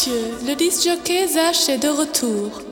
Messieurs, le disc jockey Zach est de retour.